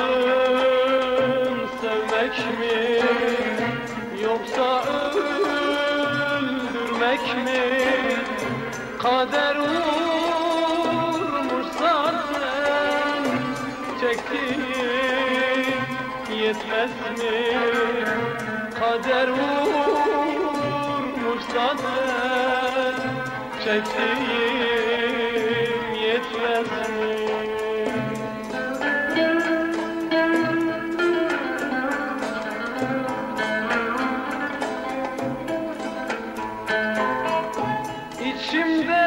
Maksadın sevmek mi? Yoksa öldürmek mi? Kader vurmuş zaten çektiğin yetmez mi? Kader vurmuş zaten çektiğin yetmez mi İçimde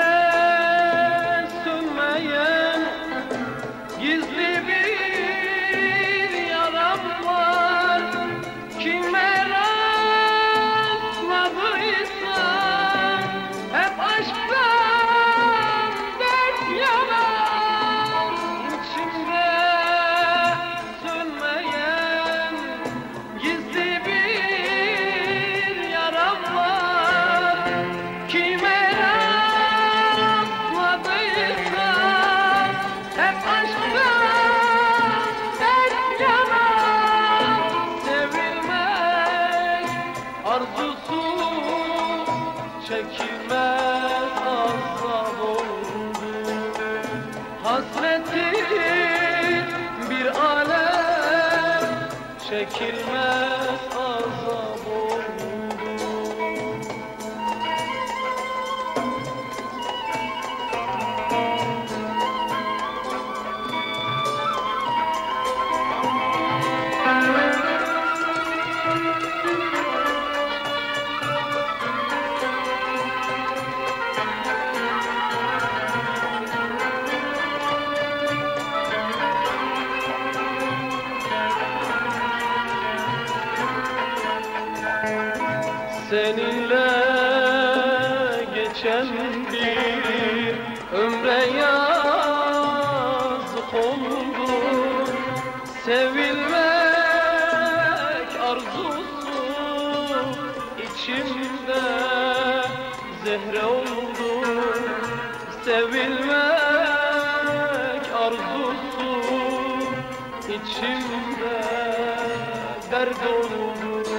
çekilmez azap oldu bir alem çekilmez Seninle geçen bir ömre yazık oldu. Sevilmek arzusu içimde zehre oldu. Sevilmek arzusu içimde dert oldu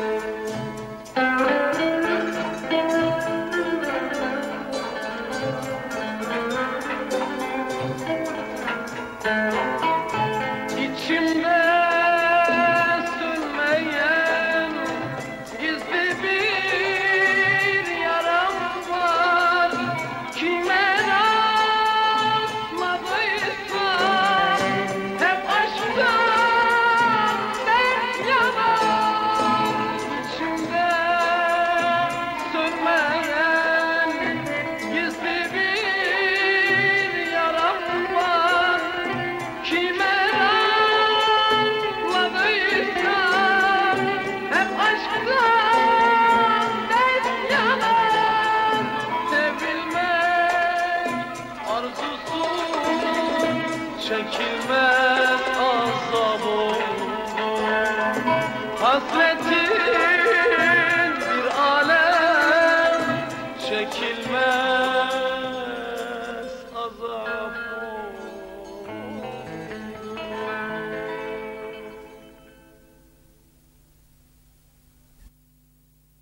çekilmez